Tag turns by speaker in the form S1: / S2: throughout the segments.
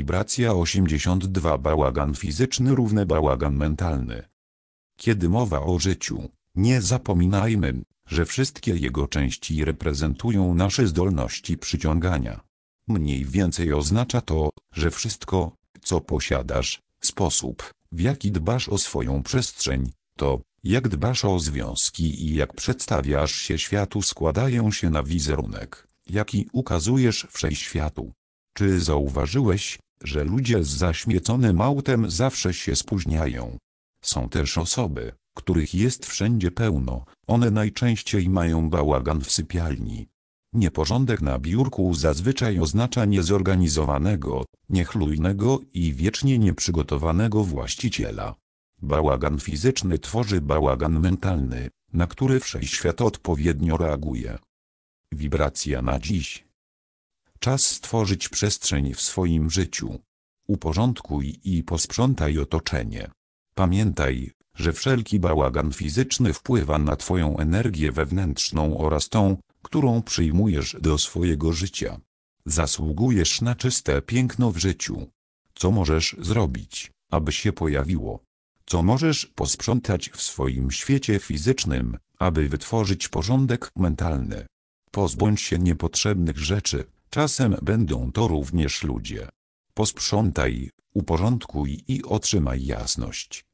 S1: Wibracja 82 Bałagan fizyczny równy bałagan mentalny. Kiedy mowa o życiu, nie zapominajmy, że wszystkie jego części reprezentują nasze zdolności przyciągania. Mniej więcej oznacza to, że wszystko, co posiadasz, sposób, w jaki dbasz o swoją przestrzeń, to, jak dbasz o związki i jak przedstawiasz się światu składają się na wizerunek, jaki ukazujesz wszechświatu. Czy zauważyłeś, że ludzie z zaśmieconym autem zawsze się spóźniają? Są też osoby, których jest wszędzie pełno, one najczęściej mają bałagan w sypialni. Nieporządek na biurku zazwyczaj oznacza niezorganizowanego, niechlujnego i wiecznie nieprzygotowanego właściciela. Bałagan fizyczny tworzy bałagan mentalny, na który wszechświat odpowiednio reaguje. Wibracja na dziś. Czas stworzyć przestrzeń w swoim życiu. Uporządkuj i posprzątaj otoczenie. Pamiętaj, że wszelki bałagan fizyczny wpływa na Twoją energię wewnętrzną oraz tą, którą przyjmujesz do swojego życia. Zasługujesz na czyste piękno w życiu. Co możesz zrobić, aby się pojawiło? Co możesz posprzątać w swoim świecie fizycznym, aby wytworzyć porządek mentalny? Pozbądź się niepotrzebnych rzeczy, czasem będą to również ludzie. Posprzątaj, uporządkuj i otrzymaj jasność.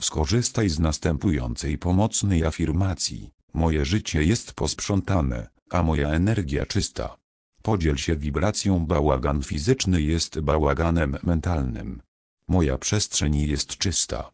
S1: Skorzystaj z następującej pomocnej afirmacji. Moje życie jest posprzątane, a moja energia czysta. Podziel się wibracją bałagan fizyczny jest bałaganem mentalnym. Moja przestrzeń jest czysta.